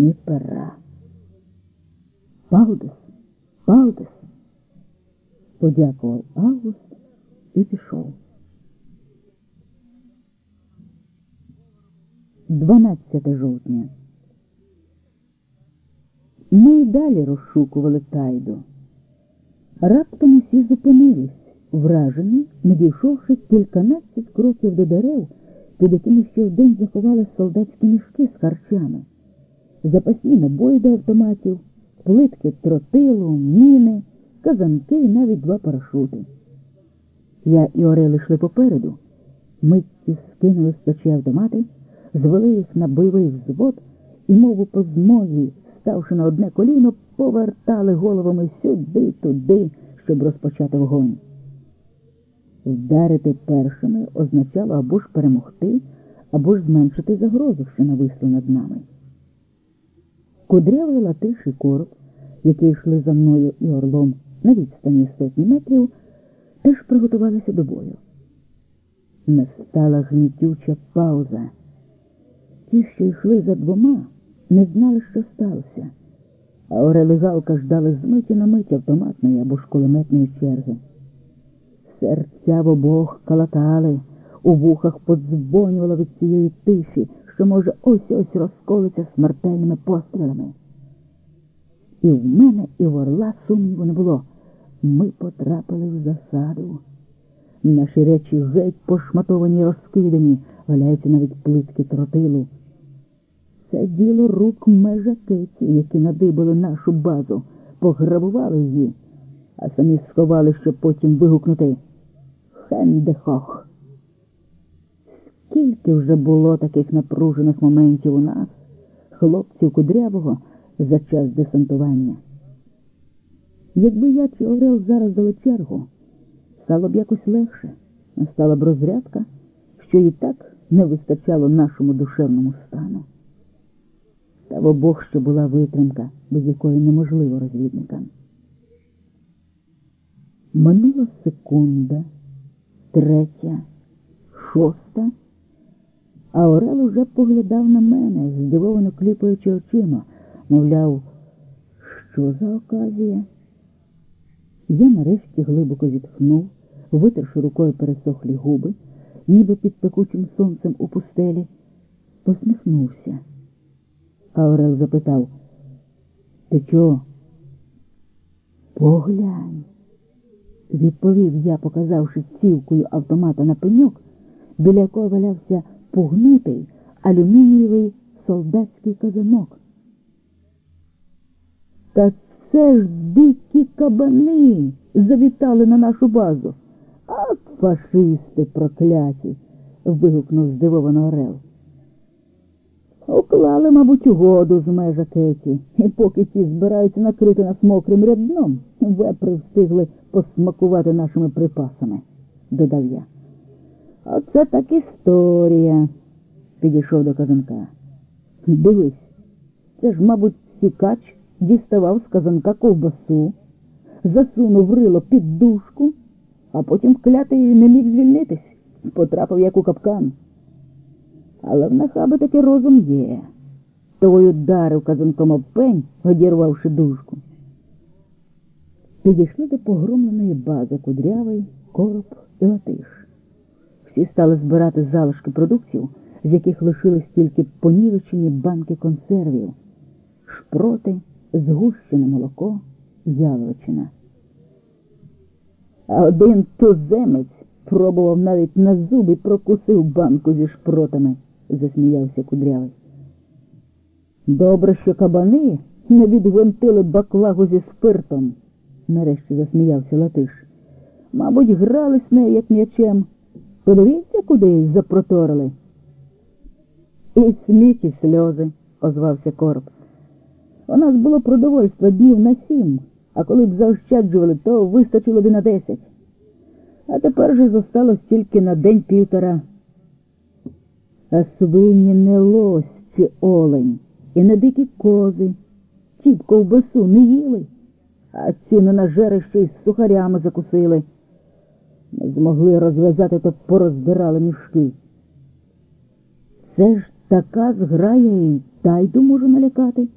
ні пера. Палдес, Палдес, подякував Август і пішов. 12 жовтня. Ми й далі розшукували тайду. Раптом усі зупинились, вражені, не дійшовши кільканадцять кроків до дерев, під якими ще вдень заховали солдатські мішки з харчами, запасні набої до автоматів, плитки тротилу, міни, казанки і навіть два парашути. Я і Орел йшли попереду, митці скинули з плечі автомати, звели їх на бойовий взвод і, мову по змозі, ставши на одне коліно, повертали головами сюди, туди, щоб розпочати вогонь. Вдарити першими означало або ж перемогти, або ж зменшити загрозу, що нависли над нами. Кудрявий латиш і короб, які йшли за мною і орлом на відстані сотні метрів, теж приготувалися до бою. Настала гнітюча пауза. Ті, що йшли за двома, не знали, що сталося, а Орел і ждали з миті на мить автоматної або ж кулеметної черги. Серця в обох калатали, у вухах подзвонювало від цієї тиші, що, може, ось-ось розколиться смертельними пострілами. І в мене, і в орла сумніву не було. Ми потрапили в засаду. Наші речі геть пошматовані, розкидані, валяються навіть плитки тротилу. Це діло рук межакиті, які надибали нашу базу, пограбували її, а самі сховали, щоб потім вигукнути Хендехох. Скільки вже було таких напружених моментів у нас, хлопців кудрявого, за час десантування. Якби я чи Орел зараз дали чергу, стало б якось легше, настала б розрядка, що і так не вистачало нашому душевному стану. Та в обох ще була витримка, без якої неможливо розвідникам. Минула секунда, третя, шоста, а Орел уже поглядав на мене, здивовано кліпаючи очима, мовляв, що за оказія? Я нарешті глибоко зітхнув, витерши рукою пересохлі губи, ніби під пекучим сонцем у пустелі, посміхнувся. А Орел запитав, ти чого? Поглянь, відповів я, показавши цівкою автомата на пеньок, біля якого валявся пугнутий алюмінієвий солдатський казанок. Та це ж дикі кабани завітали на нашу базу. От фашисти прокляті. вигукнув здивовано Орел. Уклали, мабуть, угоду з межа Кеті, і поки ті збираються накрити нас мокрим рядном, вепри встигли посмакувати нашими припасами, додав я. Оце так історія, підійшов до казанка. Дивись, це ж, мабуть, сікач діставав з казанка ковбасу, засунув рило під дужку, а потім клятий не міг звільнитись, потрапив як у капкан. Але в нахаби таки розум є. Той ударив казанком об пень, одірвавши дужку. Підійшли до погромленої бази кудрявий, короб і латиш. Всі стали збирати залишки продуктів, з яких лишились тільки понівечені банки консервів, шпроти, згущене молоко, яловичина. А один туземець пробував навіть на зуби прокусив банку зі шпротами, засміявся кудрявий. Добре, що кабани не відгвинтили баклагу зі спиртом, нарешті засміявся Латиш. Мабуть, грались нею, як м'ячем. Подивіться, куди запроторили. І сміх, і сльози, озвався короб. У нас було продовольство днів на сім, а коли б заощаджували, то вистачило б на десять. А тепер же зосталось тільки на день півтора. А свині не лось чи олень, і не дикі кози, ті б ковбасу не їли, а ціни на жерище із сухарями закусили. Не змогли розв'язати, то пороздирали мішки. Це ж Така зграя і тайду може налякати.